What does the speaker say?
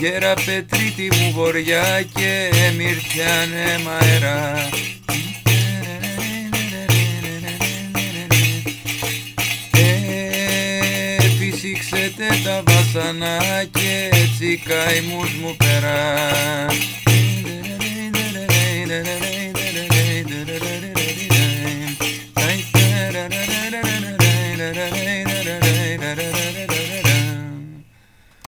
Γέρα πετρίτη μου βοριά και μυρτιάνε μαέρα σήξετε τα βασανά και έτσι καημούς μου περά